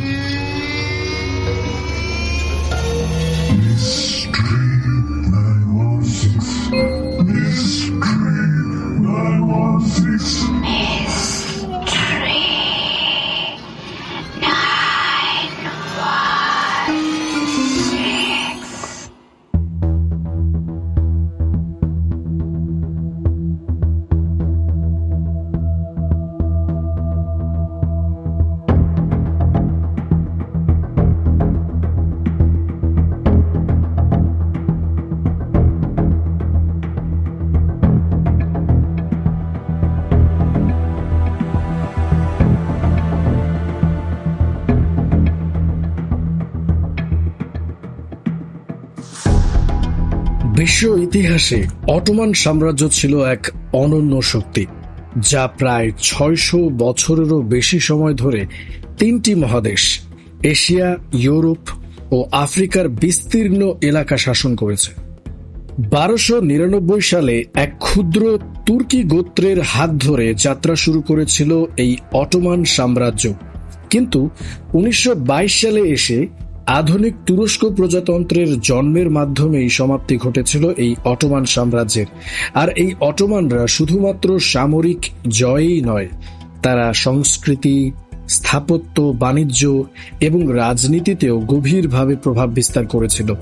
嗯。বিশ্ব ইতিহাসে অটোমান সাম্রাজ্য ছিল এক অনন্য শক্তি, যা প্রায় ছয়শো বছরেরও বেশি সময় ধরে তিনটি মহাদেশ, এশিয়া, ইউরোপ ও আফ্রিকার বিস্তীর্ণ এলাকা শাসন করেছে। বারোশো নিরানব্বই সালে এক ক্ষুদ্র তুর্কি গোত্রের হাত ধরে যাত্রা শুরু করেছিল এই অটোমান সাম্রাজ্য। কিন্তু উনিশশো বাইশ সালে এসে আধুনিক তুরস্ক প্রজাতন্ত্রের জন্মের মাধ্যমেই সমাপ্তি ঘটেছিল এই অটোমান সাম্রাজ্যের। আর এই অটোমানরা শুধুমাত্র সামরিক জয়েই নয়, তারা সংস্কৃতি, স্থাপত্য, বাণিজ্য এবং রাজনীতিতেও গভীরভাবে প্রভাব বিস্তার করেছিল।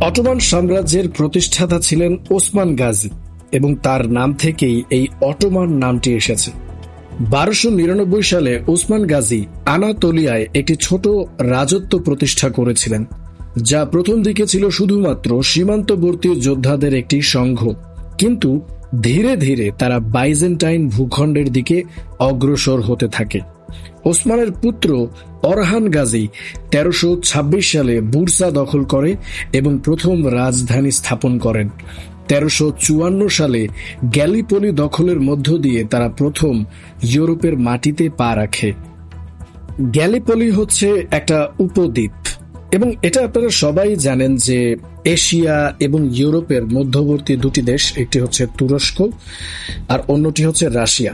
অটোমান সাম্রাজ্যের প্রতিষ্ঠাতা ছিলেন ওসমান গাজী। এবং তার নাম থেকেই এই অটোমান নামটি এসেছে। বারোশো নিরানব্বই সালে ওসমান গাজী আনাতোলিয়ায় একটি ছোট রাজত্ব প্রতিষ্ঠা করেছিলেন, যা প্রথম দিকে ছিল শুধুমাত্র সীমান্তবর্তী যোদ্ধাদের একটি সংঘ। কিন্তু ধীরে ধীরে তারা বাইজেন্টাইন ভূখণ্ডের দিকে অগ্রসর হতে থাকে। ওসমানের পুত্র অরহান গাজী তেরোশো সালে বুরসা দখল করে এবং প্রথম রাজধানী স্থাপন করেন। তেরোশো সালে গ্যালিপলি দখলের মধ্য দিয়ে তারা প্রথম ইউরোপের মাটিতে পা রাখে। গ্যালিপলি হচ্ছে একটা উপদ্বীপ এবং এটা আপনারা সবাই জানেন যে এশিয়া এবং ইউরোপের মধ্যবর্তী দুটি দেশ, একটি হচ্ছে তুরস্ক আর অন্যটি হচ্ছে রাশিয়া।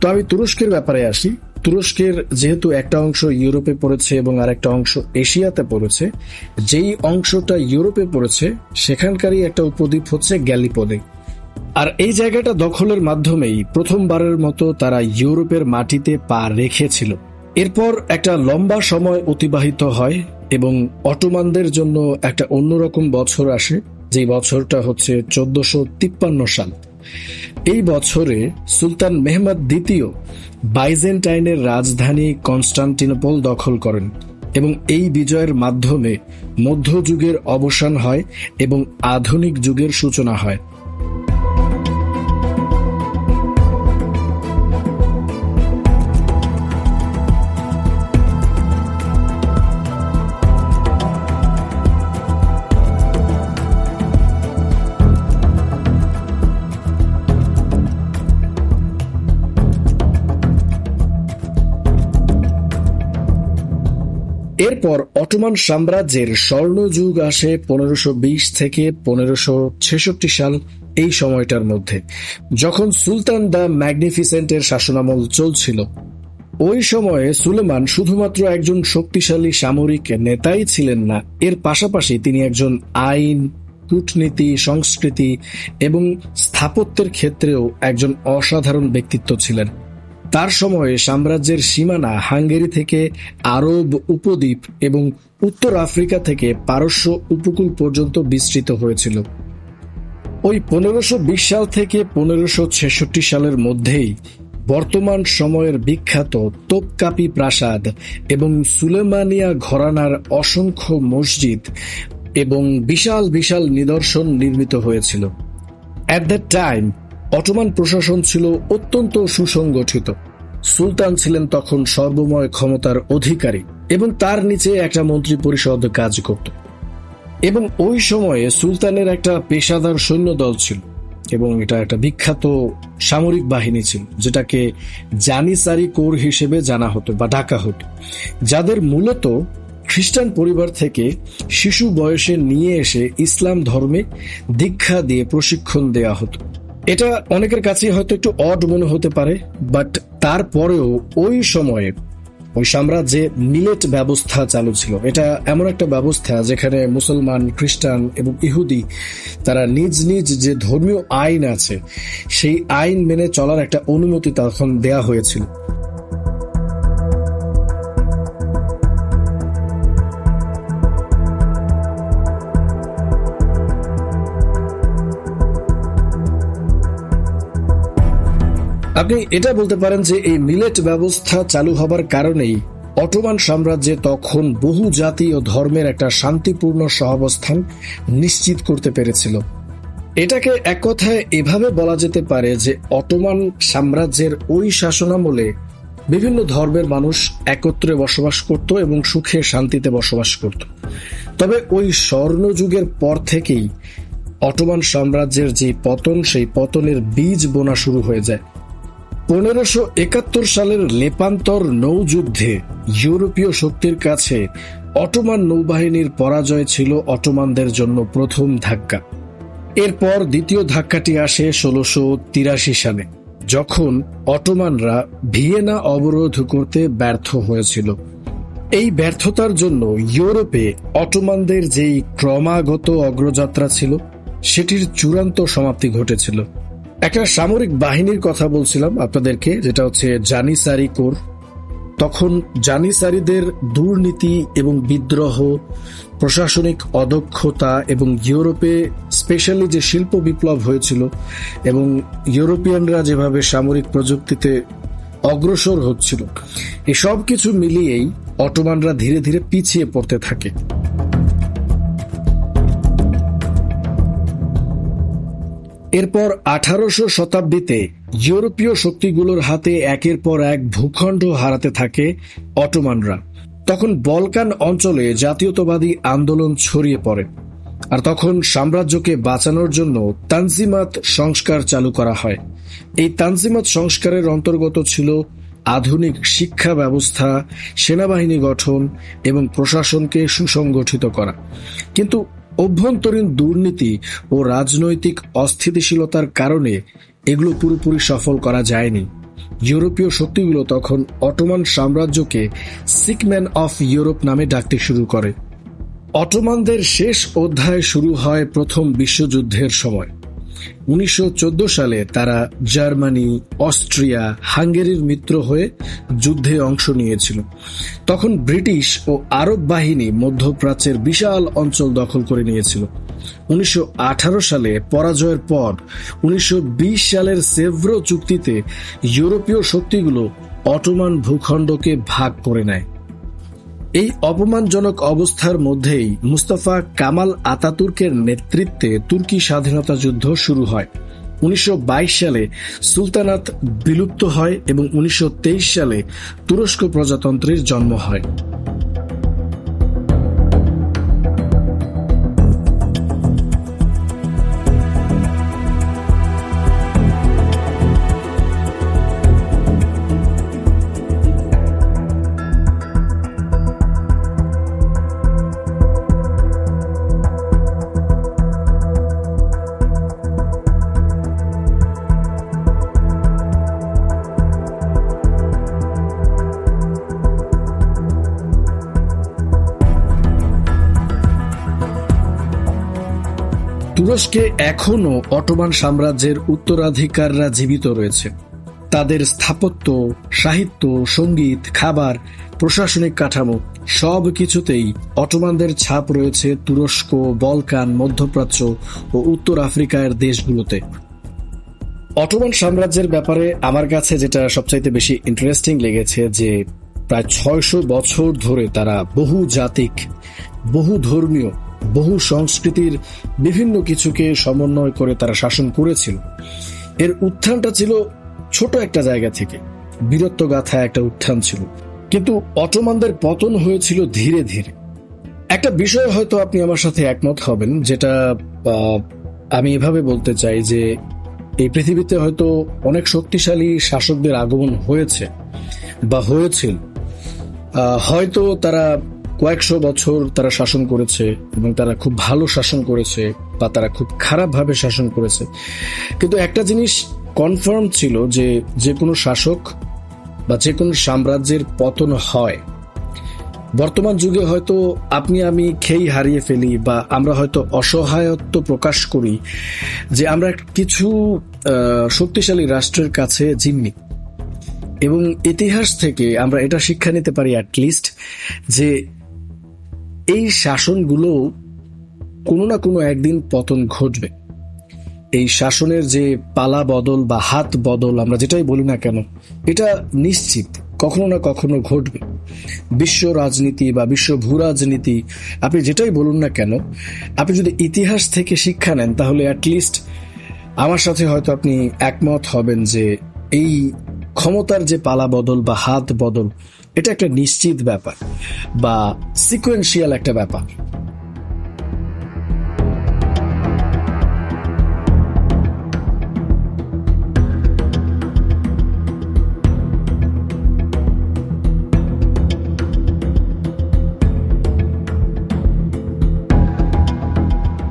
তো আমি তুরস্কের ব্যাপারে আসি। তুরস্কের যেহেতু একটা অংশ ইউরোপে পড়েছে এবং আর একটা অংশ এশিয়াতে পড়েছে, যেই অংশটা ইউরোপে পড়েছে, সেখানকারই একটা উপদ্বীপ হচ্ছে গ্যালিপোলি আর এই জায়গাটা দখলের মাধ্যমেই প্রথমবারের মতো তারা ইউরোপের মাটিতে পা রেখেছিল। এরপর একটা লম্বা সময় অতিবাহিত হয় এবং অটোমানদের জন্য একটা অন্যরকম বছর আসে যে বছরটা হচ্ছে চোদ্দশো সাল। এই বছরে সুলতান মেহমদ দ্বিতীয় বাইজেন্টাইনের রাজধানী কনস্টান্টিনোপল দখল করেন এবং এই বিজয়ের মাধ্যমে মধ্যযুগের অবসান হয় এবং আধুনিক যুগের সূচনা হয়। এরপর অটোমান সাম্রাজ্যের স্বর্ণযুগ আসে পনেরোশো থেকে পনেরোশো সাল এই সময়টার মধ্যে, যখন সুলতান দ্য ম্যাগনিফিসেন্টের শাসনামল চলছিল। ওই সময়ে সুলেমান শুধুমাত্র একজন শক্তিশালী সামরিক নেতাই ছিলেন না, এর পাশাপাশি তিনি একজন আইন, কূটনীতি, সংস্কৃতি এবং স্থাপত্যের ক্ষেত্রেও একজন অসাধারণ ব্যক্তিত্ব ছিলেন। তার সময়ে সাম্রাজ্যের সীমানা হাঙ্গেরি থেকে আরব উপদ্বীপ এবং উত্তর আফ্রিকা থেকে পারস্য উপকূল পর্যন্ত বিস্তৃত হয়েছিল। ওই পনেরোশো সাল থেকে পনেরোশো সালের মধ্যেই বর্তমান সময়ের বিখ্যাত তোপকাপি প্রাসাদ এবং সুলেমানিয়া ঘরানার অসংখ্য মসজিদ এবং বিশাল বিশাল নিদর্শন নির্মিত হয়েছিল। অ্যাট দ্য টাইম অটোমান প্রশাসন ছিল অত্যন্ত সুসংগঠিত। সুলতান ছিলেন তখন সর্বময় ক্ষমতার অধিকারী এবং তার নিচে একটা মন্ত্রী পরিষদ কাজ করত। এবং ওই সময়ে সুলতানের একটা পেশাদার সৈন্যদল ছিল এবং এটা একটা বিখ্যাত সামরিক বাহিনী ছিল, যেটাকে জানিসারি কোর হিসেবে জানা হতো বা ডাকা হতো, যাদের মূলত খ্রিস্টান পরিবার থেকে শিশু বয়সে নিয়ে এসে ইসলাম ধর্মে দীক্ষা দিয়ে প্রশিক্ষণ দেয়া হতো। এটা অনেকের কাছে হয়তো একটু অড মনে হতে পারে বাট তারপরেও ওই সময়ে ওই সাম্রাজ্যে মিলেট ব্যবস্থা চালু ছিল। এটা এমন একটা ব্যবস্থা যেখানে মুসলমান, খ্রিস্টান এবং ইহুদি তারা নিজ নিজ যে ধর্মীয় আইন আছে, সেই আইন মেনে চলার একটা অনুমতি তখন দেয়া হয়েছিল। আপনি এটা বলতে পারেন যে এই মিলেট ব্যবস্থা চালু হবার কারণেই অটোমান সাম্রাজ্যে তখন বহু জাতি ও ধর্মের একটা শান্তিপূর্ণ সহাবস্থান নিশ্চিত করতে পেরেছিল। এটাকে এক কথায় এভাবে বলা যেতে পারে যে অটোমান সাম্রাজ্যের ওই শাসনামলে বিভিন্ন ধর্মের মানুষ একত্রে বসবাস করত এবং সুখে শান্তিতে বসবাস করত। তবে ওই স্বর্ণযুগের পর থেকেই অটোমান সাম্রাজ্যের যে পতন, সেই পতনের বীজ বোনা শুরু হয়ে যায়। পনেরোশো একাত্তর সালের লেপান্তর নৌযুদ্ধে ইউরোপীয় শক্তির কাছে অটোমান নৌবাহিনীর পরাজয় ছিল অটোমানদের জন্য প্রথম ধাক্কা। এরপর দ্বিতীয় ধাক্কাটি আসে ষোলোশো তিরাশি সালে, যখন অটোমানরা ভিয়েনা অবরোধ করতে ব্যর্থ হয়েছিল। এই ব্যর্থতার জন্য ইউরোপে অটোমানদের যেই ক্রমাগত অগ্রযাত্রা ছিল, সেটির চূড়ান্ত সমাপ্তি ঘটেছিল। একটা সামরিক বাহিনীর কথা বলছিলাম আপনাদেরকে, যেটা হচ্ছে জানিসারি কোর। তখন জানিসারিদের দুর্নীতি এবং বিদ্রোহ, প্রশাসনিক অদক্ষতা এবং ইউরোপে স্পেশালি যে শিল্প বিপ্লব হয়েছিল এবং ইউরোপিয়ানরা যেভাবে সামরিক প্রযুক্তিতে অগ্রসর হচ্ছিল, এসব কিছু মিলিয়েই অটোমানরা ধীরে ধীরে পিছিয়ে পড়তে থাকে। এরপর আঠারোশো শতাব্দীতে ইউরোপীয় শক্তিগুলোর হাতে একের পর এক ভূখণ্ড হারাতে থাকে অটোমানরা। তখন বলকান অঞ্চলে জাতীয়তাবাদী আন্দোলন ছড়িয়ে পড়ে আর তখন সাম্রাজ্যকে বাঁচানোর জন্য তানজিমাত সংস্কার চালু করা হয়। এই তানজিমাত সংস্কারের অন্তর্গত ছিল আধুনিক শিক্ষা ব্যবস্থা, সেনাবাহিনী গঠন এবং প্রশাসনকে সুসংগঠিত করা। কিন্তু অভ্যন্তরীণ দুর্নীতি ও রাজনৈতিক অস্থিতিশীলতার কারণে এগুলো পুরোপুরি সফল করা যায়নি। ইউরোপীয় শক্তিগুলো তখন অটোমান সাম্রাজ্যকে সিকম্যান অফ ইউরোপ নামে ডাকতে শুরু করে। অটোমানদের শেষ অধ্যায় শুরু হয় প্রথম বিশ্বযুদ্ধের সময়। উনিশশো চোদ্দ সালে তারা জার্মানি, অস্ট্রিয়া, হাঙ্গেরির মিত্র হয়ে যুদ্ধে অংশ নিয়েছিল। তখন ব্রিটিশ ও আরব বাহিনী মধ্যপ্রাচ্যের বিশাল অঞ্চল দখল করে নিয়েছিল। উনিশশো আঠারো সালে পরাজয়ের পর উনিশশো বিশ সালের সেভ্রো চুক্তিতে ইউরোপীয় শক্তিগুলো অটোমান ভূখণ্ডকে ভাগ করে নেয়। এই অপমানজনক অবস্থার মধ্যেই মুস্তাফা কামাল আতাতুর্কের নেতৃত্বে তুর্কি স্বাধীনতা যুদ্ধ শুরু হয়। উনিশশো বাইশ সালে সুলতানাত বিলুপ্ত হয় এবং উনিশশো তেইশ সালে তুরস্ক প্রজাতন্ত্রের জন্ম হয়। তুরস্কে এখনও অটোমান সাম্রাজ্যের উত্তরাধিকাররা জীবিত রয়েছে। তাদের স্থাপত্য, সাহিত্য, সংগীত, খাবার, প্রশাসনিক কাঠামো সব কিছুতেই অটোমানদের ছাপ রয়েছে তুরস্ক, বলকান, মধ্যপ্রাচ্য ও উত্তর আফ্রিকার দেশগুলোতে। অটোমান সাম্রাজ্যের ব্যাপারে আমার কাছে যেটা সবচাইতে বেশি ইন্টারেস্টিং লেগেছে যে প্রায় ছয়শো বছর ধরে তারা বহু জাতিক বহু ধর্মীয় বহু সংস্কৃতির বিভিন্ন কিছুকে সমন্বয় করে তারা শাসন করেছিল। এর উত্থানটা ছিল ছোট একটা জায়গা থেকে। বীরত্ব গাথা একটা উত্থান ছিল। কিন্তু অটোমানদের পতন হয়েছিল ধীরে ধীরে। একটা বিষয় হয়তো আপনি আমার সাথে একমত হবেন, যেটা আমি এভাবে বলতে চাই যে, এই পৃথিবীতে হয়তো অনেক শক্তিশালী শাসকদের আগমন হয়েছে বা হয়েছিল। হয়তো তারা কয়েকশো বছর তারা শাসন করেছে এবং তারা খুব ভালো শাসন করেছে বা তারা খুব খারাপভাবে শাসন করেছে। কিন্তু একটা জিনিস কনফার্ম ছিল যে যে কোনো শাসক বা যে কোনো সাম্রাজ্যের পতন হয়। বর্তমান যুগে হয়তো আপনি আমি খেই হারিয়ে ফেলি বা আমরা হয়তো অসহায়ত্ব প্রকাশ করি যে আমরা কিছু শক্তিশালী রাষ্ট্রের কাছে জিম্মি। এবং ইতিহাস থেকে আমরা এটা শিক্ষা নিতে পারি অ্যাটলিস্ট যে এই শাসনগুলো কোনো না কোনো একদিন পতন ঘটবে। এই শাসনের যে পালা বদল বা হাত বদল, আমরা যেটাই বলি না কেন, এটা নিশ্চিত কখনো না কখনো ঘটবে। বিশ্ব রাজনীতি বা বিশ্ব ভূ রাজনীতি, আপনি যেটাই বলুন না কেন, আপনি যদি ইতিহাস থেকে শিক্ষা নেন, তাহলে অ্যাটলিস্ট আমার সাথে হয়তো আপনি একমত হবেন যে এই ক্ষমতার যে পালা বদল বা হাত বদল এটা একটা নিশ্চিত ব্যাপার বা সিকোয়েন্সিয়াল একটা ব্যাপার।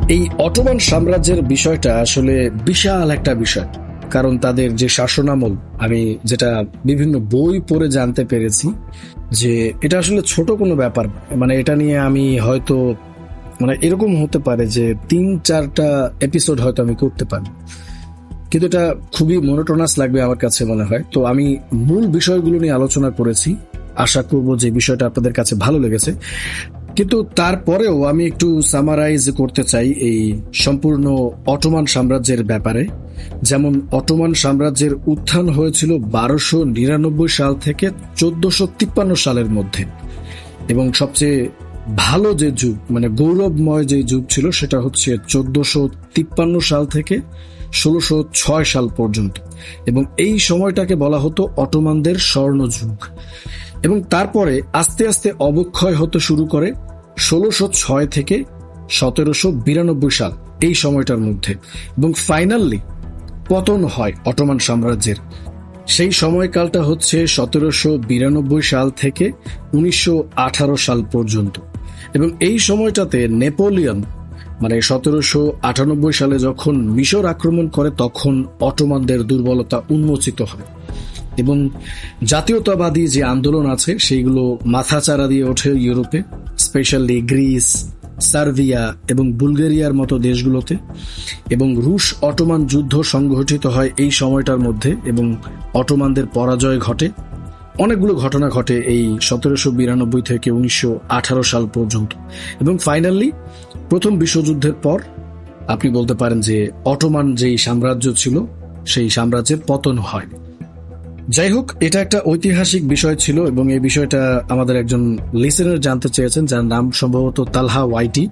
এই অটোমান সাম্রাজ্যের বিষয়টা আসলে বিশাল একটা বিষয়। কারণ তাদের যে শাসনামল, আমি যেটা বিভিন্ন বই পড়ে জানতে পেরেছি যে এটা আসলে ছোট কোনো ব্যাপার মানে এটা নিয়ে আমি হয়তো মানে এরকম হতে পারে যে তিন চারটা এপিসোড হয়তো আমি করতে পারি। কিন্তু এটা খুবই মনোটোনাস লাগবে আমার কাছে মনে হয়। তো আমি মূল বিষয়গুলো নিয়ে আলোচনা করেছি। আশা করব যে বিষয়টা আপনাদের কাছে ভালো লেগেছে। কিন্তু তারপরেও আমি একটু সামারাইজ করতে চাই এই সম্পূর্ণ অটোমান সাম্রাজ্যের ব্যাপারে। যেমন অটোমান সাম্রাজ্যের উত্থান হয়েছিল বারোশো নিরানব্বই সাল থেকে চোদ্দশো তিপ্পান্ন সালের মধ্যে। এবং সবচেয়ে ভালো যে যুগ মানে গৌরবময় যে যুগ ছিল, সেটা হচ্ছে চোদ্দশো তিপ্পান্ন সাল থেকে ষোলোশো ছয় সাল পর্যন্ত। এবং এই সময়টাকে বলা হতো অটোমানদের স্বর্ণ যুগ এবং তারপরে আস্তে আস্তে অবক্ষয় হতে শুরু করে ষোলোশো ছয় থেকে সতেরোশো বিরানব্বই সাল, এই সময়টার মধ্যে। এবং ফাইনালি পতন হয় অটোমান সাম্রাজ্যের। সেই সময়কালটা হচ্ছে সতেরোশো বিরানব্বই সাল থেকে উনিশশো আঠারো সাল পর্যন্ত। এবং এই সময়টাতে নেপোলিয়ন মানে সতেরোশো আটানব্বই সালে যখন মিশর আক্রমণ করে, তখন অটোমানদের দুর্বলতা উন্মোচিত হয়। এবং জাতীয়তাবাদী যে আন্দোলন আছে, সেইগুলো মাথাচাড়া দিয়ে ওঠে ইউরোপে, স্পেশালি গ্রিস সার্বিয়া এবং বুলগেরিয়ার মতো দেশগুলোতে এবং রুশ অটোমান যুদ্ধ সংঘটিত হয় এই সময়টার মধ্যে এবং অটোমানদের পরাজয় ঘটে। অনেকগুলো ঘটনা ঘটে এই সতেরোশো বিরানব্বই থেকে উনিশশো আঠারো সাল পর্যন্ত। এবং ফাইনালি প্রথম বিশ্বযুদ্ধের পর আপনি বলতে পারেন যে অটোমান যেই সাম্রাজ্য ছিল, সেই সাম্রাজ্যের পতন হয়। যাই হোক, এটা একটা ঐতিহাসিক বিষয় ছিল এবং এই বিষয়টা আমাদের একজন লিসেনার জানতে চেয়েছেন, যার নাম সম্ভবত তালহা ওয়াইটি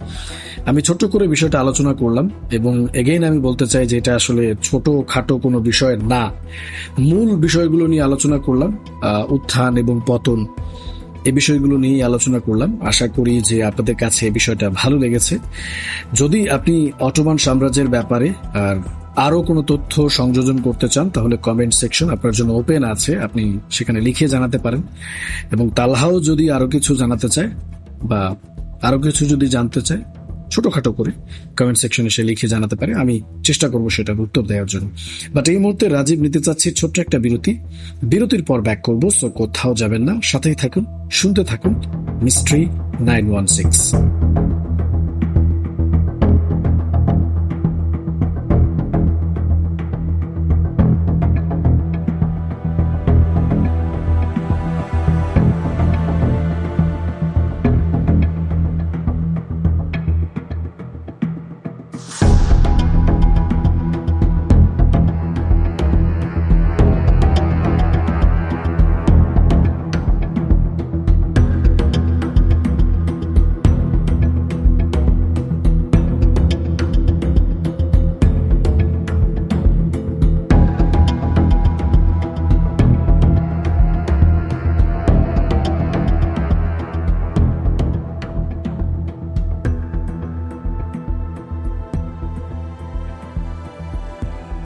আমি ছোট্ট করে বিষয়টা আলোচনা করলাম এবং এগেইন আমি বলতে চাই যে এটা আসলে ছোট খাটো কোনো বিষয় না। মূল বিষয়গুলো নিয়ে আলোচনা করলাম উত্থান এবং পতন এই বিষয়গুলো নিয়ে আলোচনা করলাম। আশা করি যে আপনাদের কাছে বিষয়টা ভালো লেগেছে। যদি আপনি অটোমান সাম্রাজ্যের ব্যাপারে আর আরও কোনো তথ্য সংযোজন করতে চান, তাহলে কমেন্ট সেকশন আপনার জন্য ওপেন আছে, আপনি সেখানে লিখে জানাতে পারেন। এবং তালহাও যদি আরও কিছু জানাতে চায় বা আরও কিছু যদি জানতে চায়, ছোটখাটো করে কমেন্ট সেকশনে সে লিখে জানাতে পারে, আমি চেষ্টা করব সেটার উত্তর দেওয়ার জন্য। বাট এই মুহূর্তে রাজীব নিতে চাচ্ছি ছোট্ট একটা বিরতি। বিরতির পর ব্যাক করব সো কোথাও যাবেন না, সাথেই থাকুন, শুনতে থাকুন মিস্ট্রি নাইন ওয়ান সিক্স